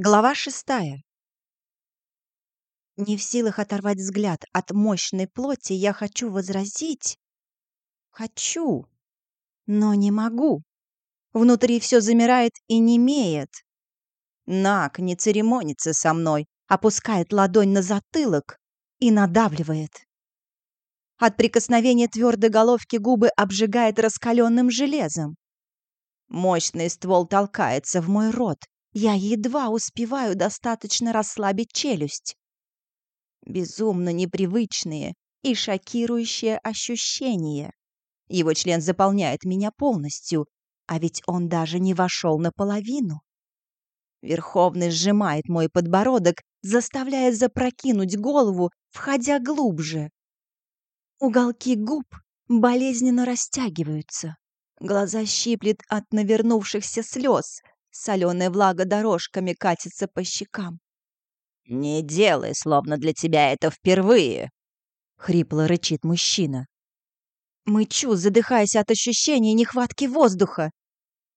Глава шестая. Не в силах оторвать взгляд от мощной плоти, я хочу возразить. Хочу, но не могу. Внутри все замирает и немеет. Нак не церемонится со мной, опускает ладонь на затылок и надавливает. От прикосновения твердой головки губы обжигает раскаленным железом. Мощный ствол толкается в мой рот, я едва успеваю достаточно расслабить челюсть. Безумно непривычные и шокирующие ощущения. Его член заполняет меня полностью, а ведь он даже не вошел наполовину. Верховный сжимает мой подбородок, заставляя запрокинуть голову, входя глубже. Уголки губ болезненно растягиваются. Глаза щиплет от навернувшихся слез, Соленая влага дорожками катится по щекам. «Не делай, словно для тебя это впервые!» — хрипло рычит мужчина. Мычу, задыхаясь от ощущения нехватки воздуха.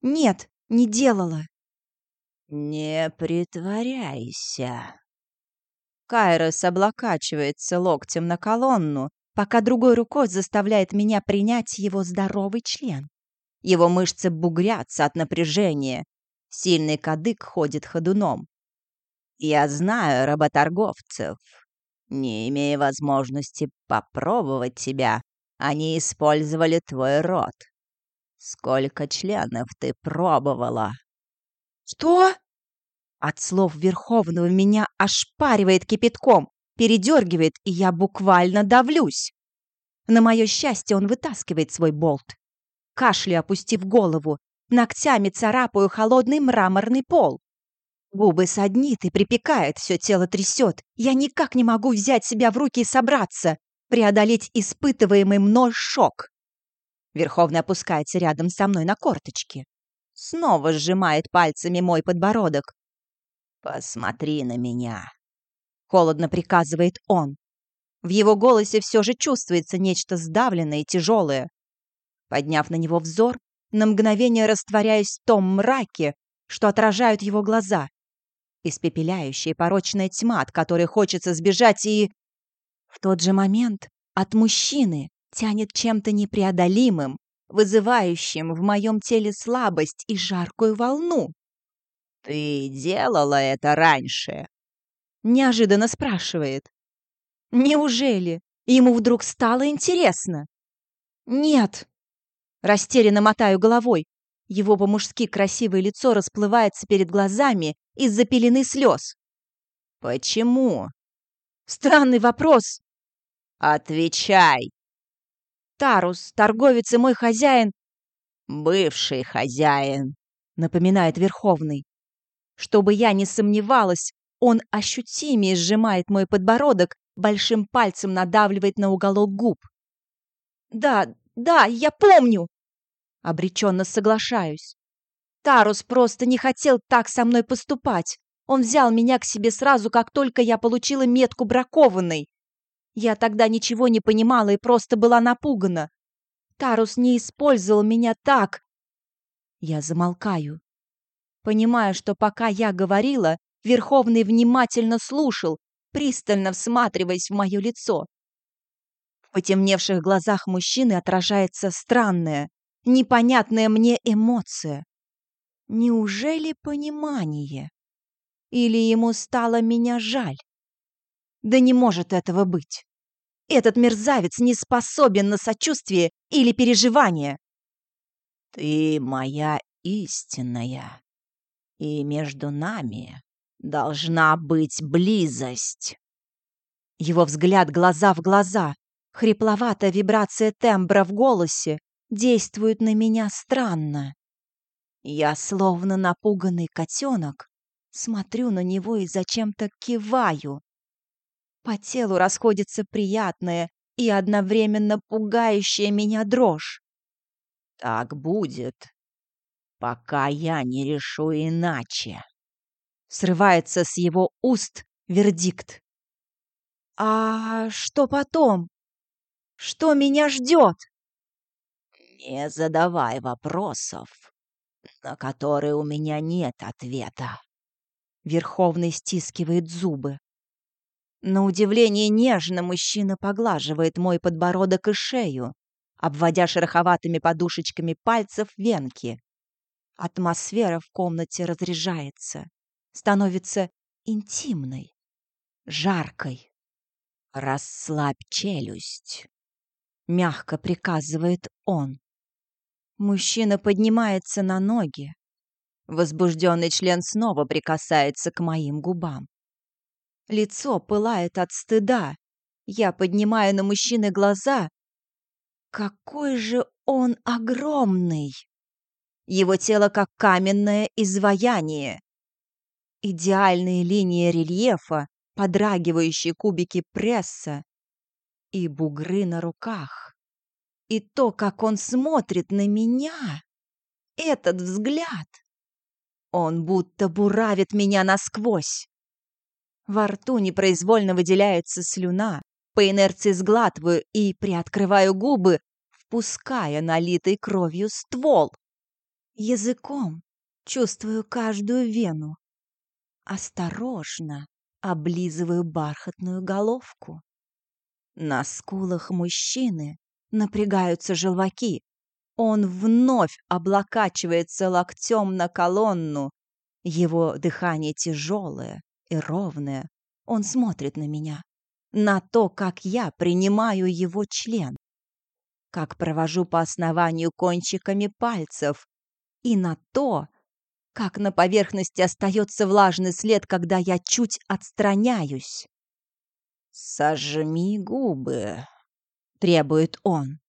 «Нет, не делала!» «Не притворяйся!» Кайрос облокачивается локтем на колонну, пока другой рукой заставляет меня принять его здоровый член. Его мышцы бугрятся от напряжения, Сильный кадык ходит ходуном. Я знаю работорговцев. Не имея возможности попробовать тебя, они использовали твой род. Сколько членов ты пробовала? Что? От слов Верховного меня ошпаривает кипятком, передергивает, и я буквально давлюсь. На мое счастье он вытаскивает свой болт. Кашля, опустив голову, Ногтями царапаю холодный мраморный пол. Губы саднит и припекает, все тело трясет. Я никак не могу взять себя в руки и собраться, преодолеть испытываемый мной шок. Верховный опускается рядом со мной на корточки. Снова сжимает пальцами мой подбородок. «Посмотри на меня», — холодно приказывает он. В его голосе все же чувствуется нечто сдавленное и тяжелое. Подняв на него взор, на мгновение растворяясь в том мраке, что отражают его глаза. Испепеляющая порочная тьма, от которой хочется сбежать, и... В тот же момент от мужчины тянет чем-то непреодолимым, вызывающим в моем теле слабость и жаркую волну. «Ты делала это раньше?» Неожиданно спрашивает. «Неужели ему вдруг стало интересно?» «Нет», Растерянно мотаю головой. Его по-мужски красивое лицо расплывается перед глазами из-за пелены слез. «Почему?» «Странный вопрос». «Отвечай!» «Тарус, торговец и мой хозяин...» «Бывший хозяин», — напоминает Верховный. Чтобы я не сомневалась, он ощутимее сжимает мой подбородок, большим пальцем надавливает на уголок губ. «Да, да, я помню!» Обреченно соглашаюсь. Тарус просто не хотел так со мной поступать. Он взял меня к себе сразу, как только я получила метку бракованной. Я тогда ничего не понимала и просто была напугана. Тарус не использовал меня так. Я замолкаю. Понимаю, что пока я говорила, Верховный внимательно слушал, пристально всматриваясь в мое лицо. В потемневших глазах мужчины отражается странная, непонятная мне эмоция. Неужели понимание? Или ему стало меня жаль? Да не может этого быть. Этот мерзавец не способен на сочувствие или переживание. Ты моя истинная, и между нами должна быть близость. Его взгляд глаза в глаза, Хрипловатая вибрация тембра в голосе действует на меня странно. Я, словно напуганный котенок, смотрю на него и зачем-то киваю. По телу расходится приятная и одновременно пугающая меня дрожь. Так будет, пока я не решу иначе. Срывается с его уст вердикт. А что потом? Что меня ждет? Не задавай вопросов, на которые у меня нет ответа. Верховный стискивает зубы. На удивление нежно мужчина поглаживает мой подбородок и шею, обводя шероховатыми подушечками пальцев венки. Атмосфера в комнате разряжается, становится интимной, жаркой. «Расслабь челюсть», — мягко приказывает он. Мужчина поднимается на ноги. Возбужденный член снова прикасается к моим губам. Лицо пылает от стыда. Я поднимаю на мужчины глаза. Какой же он огромный! Его тело как каменное изваяние. Идеальные линии рельефа, подрагивающие кубики пресса и бугры на руках. И то, как он смотрит на меня. Этот взгляд. Он будто буравит меня насквозь. Во рту непроизвольно выделяется слюна. По инерции сглатываю и приоткрываю губы, впуская налитый кровью ствол. Языком чувствую каждую вену. Осторожно облизываю бархатную головку. На скулах мужчины напрягаются желваки. Он вновь облокачивается локтем на колонну. Его дыхание тяжелое и ровное. Он смотрит на меня, на то, как я принимаю его член, как провожу по основанию кончиками пальцев и на то, как на поверхности остается влажный след, когда я чуть отстраняюсь. «Сожми губы», — требует он.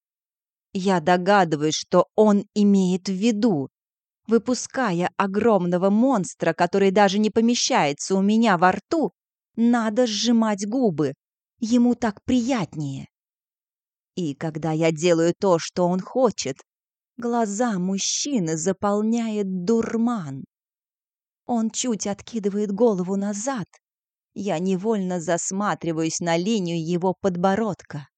Я догадываюсь, что он имеет в виду, выпуская огромного монстра, который даже не помещается у меня во рту, надо сжимать губы. Ему так приятнее. И когда я делаю то, что он хочет, глаза мужчины заполняет дурман. Он чуть откидывает голову назад. Я невольно засматриваюсь на линию его подбородка.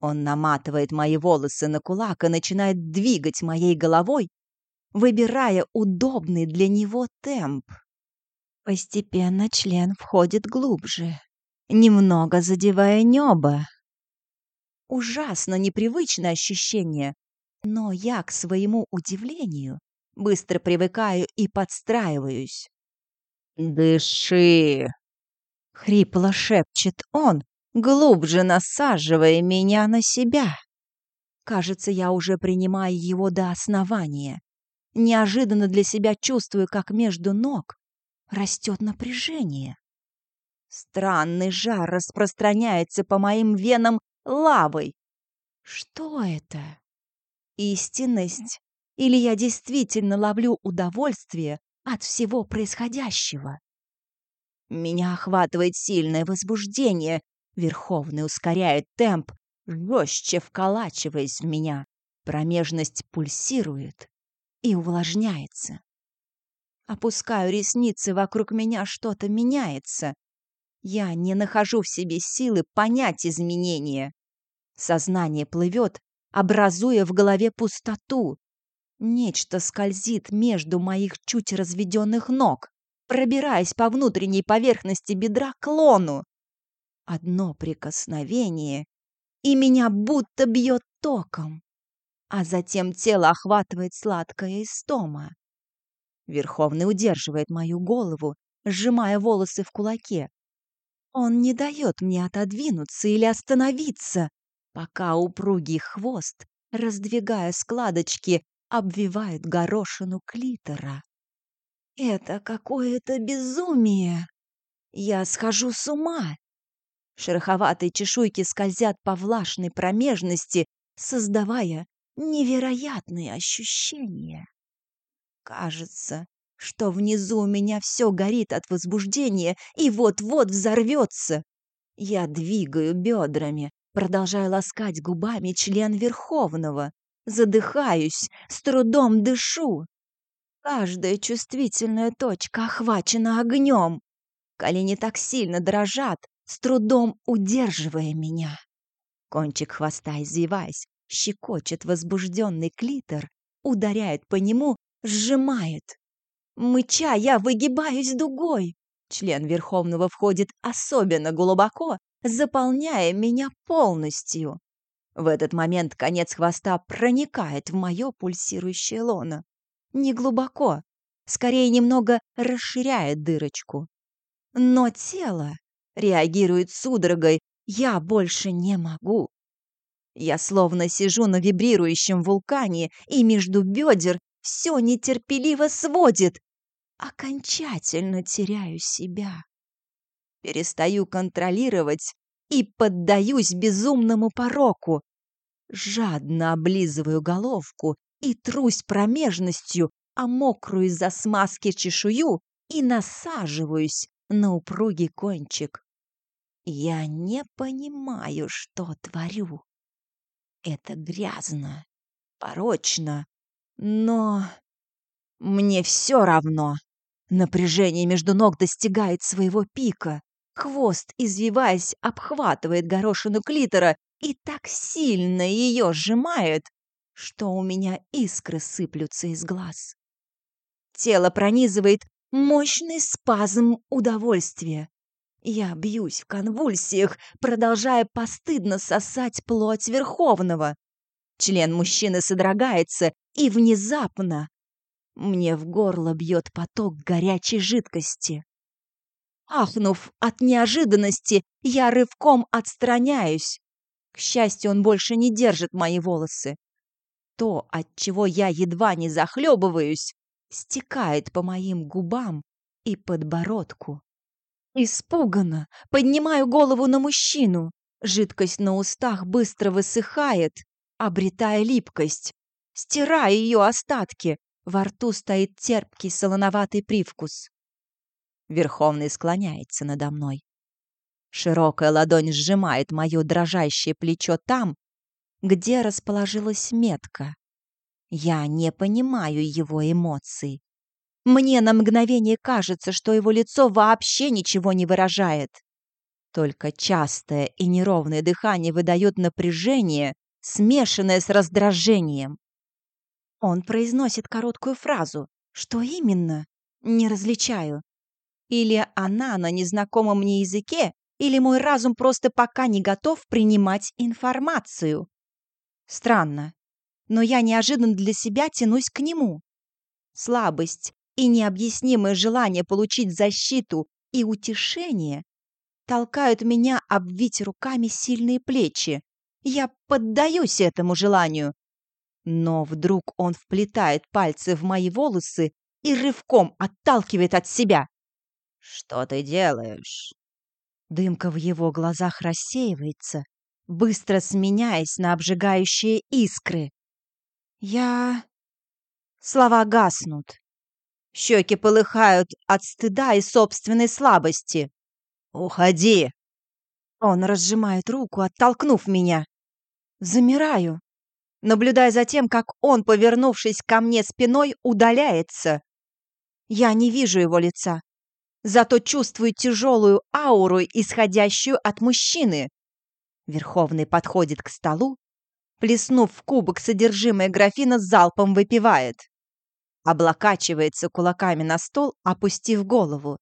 Он наматывает мои волосы на кулак и начинает двигать моей головой, выбирая удобный для него темп. Постепенно член входит глубже, немного задевая небо. Ужасно непривычное ощущение, но я, к своему удивлению, быстро привыкаю и подстраиваюсь. «Дыши!» — хрипло шепчет он, глубже насаживая меня на себя. Кажется, я уже принимаю его до основания. Неожиданно для себя чувствую, как между ног растет напряжение. Странный жар распространяется по моим венам лавой. Что это? Истинность? Или я действительно ловлю удовольствие от всего происходящего? Меня охватывает сильное возбуждение. Верховный ускоряет темп, жестче вколачиваясь в меня. Промежность пульсирует и увлажняется. Опускаю ресницы, вокруг меня что-то меняется. Я не нахожу в себе силы понять изменения. Сознание плывет, образуя в голове пустоту. Нечто скользит между моих чуть разведенных ног, пробираясь по внутренней поверхности бедра к лону. Одно прикосновение, и меня будто бьет током а затем тело охватывает сладкая истома. Верховный удерживает мою голову, сжимая волосы в кулаке. Он не дает мне отодвинуться или остановиться, пока упругий хвост, раздвигая складочки, обвивает горошину клитора. Это какое-то безумие. Я схожу с ума. Шероховатые чешуйки скользят по влажной промежности, создавая невероятные ощущения. Кажется, что внизу у меня все горит от возбуждения и вот-вот взорвется. Я двигаю бедрами, продолжая ласкать губами член Верховного. Задыхаюсь, с трудом дышу. Каждая чувствительная точка охвачена огнем. Колени так сильно дрожат, с трудом удерживая меня. Кончик хвоста, извиваясь, щекочет возбужденный клитор, ударяет по нему, сжимает. Мыча, я выгибаюсь дугой. Член Верховного входит особенно глубоко, заполняя меня полностью. В этот момент конец хвоста проникает в мое пульсирующее лоно. Не глубоко, скорее немного расширяет дырочку. Но тело реагирует судорогой, я больше не могу. Я словно сижу на вибрирующем вулкане, и между бедер все нетерпеливо сводит. Окончательно теряю себя. Перестаю контролировать и поддаюсь безумному пороку. Жадно облизываю головку и трусь промежностью, а мокрую из-за смазки чешую и насаживаюсь на упругий кончик. Я не понимаю, что творю. Это грязно, порочно, но мне все равно. Напряжение между ног достигает своего пика. Хвост, извиваясь, обхватывает горошину клитора и так сильно ее сжимает, что у меня искры сыплются из глаз. Тело пронизывает мощный спазм удовольствия. Я бьюсь в конвульсиях, продолжая постыдно сосать плоть Верховного. Член мужчины содрогается, и внезапно мне в горло бьет поток горячей жидкости. Ахнув от неожиданности, я рывком отстраняюсь. К счастью, он больше не держит мои волосы. То, от чего я едва не захлебываюсь, стекает по моим губам и подбородку. Испуганно поднимаю голову на мужчину. Жидкость на устах быстро высыхает, обретая липкость. Стираю ее остатки. Во рту стоит терпкий солоноватый привкус. Верховный склоняется надо мной. Широкая ладонь сжимает мое дрожащее плечо там, где расположилась метка. Я не понимаю его эмоций. Мне на мгновение кажется, что его лицо вообще ничего не выражает. Только частое и неровное дыхание выдает напряжение, смешанное с раздражением. Он произносит короткую фразу. Что именно? Не различаю. Или она на незнакомом мне языке, или мой разум просто пока не готов принимать информацию. Странно, но я неожиданно для себя тянусь к нему. Слабость и необъяснимое желание получить защиту и утешение толкают меня обвить руками сильные плечи. Я поддаюсь этому желанию. Но вдруг он вплетает пальцы в мои волосы и рывком отталкивает от себя. «Что ты делаешь?» Дымка в его глазах рассеивается, быстро сменяясь на обжигающие искры. «Я...» Слова гаснут. Щеки полыхают от стыда и собственной слабости. «Уходи!» Он разжимает руку, оттолкнув меня. Замираю, наблюдая за тем, как он, повернувшись ко мне спиной, удаляется. Я не вижу его лица, зато чувствую тяжелую ауру, исходящую от мужчины. Верховный подходит к столу, плеснув в кубок содержимое графина, залпом выпивает облокачивается кулаками на стол, опустив голову.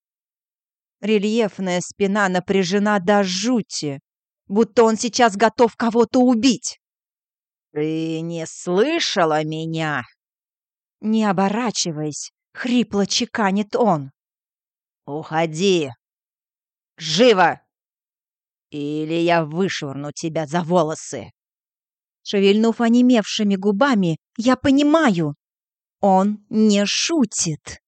Рельефная спина напряжена до жути, будто он сейчас готов кого-то убить. «Ты не слышала меня?» Не оборачиваясь, хрипло чеканит он. «Уходи! Живо! Или я вышвырну тебя за волосы!» Шевельнув онемевшими губами, я понимаю, он не шутит.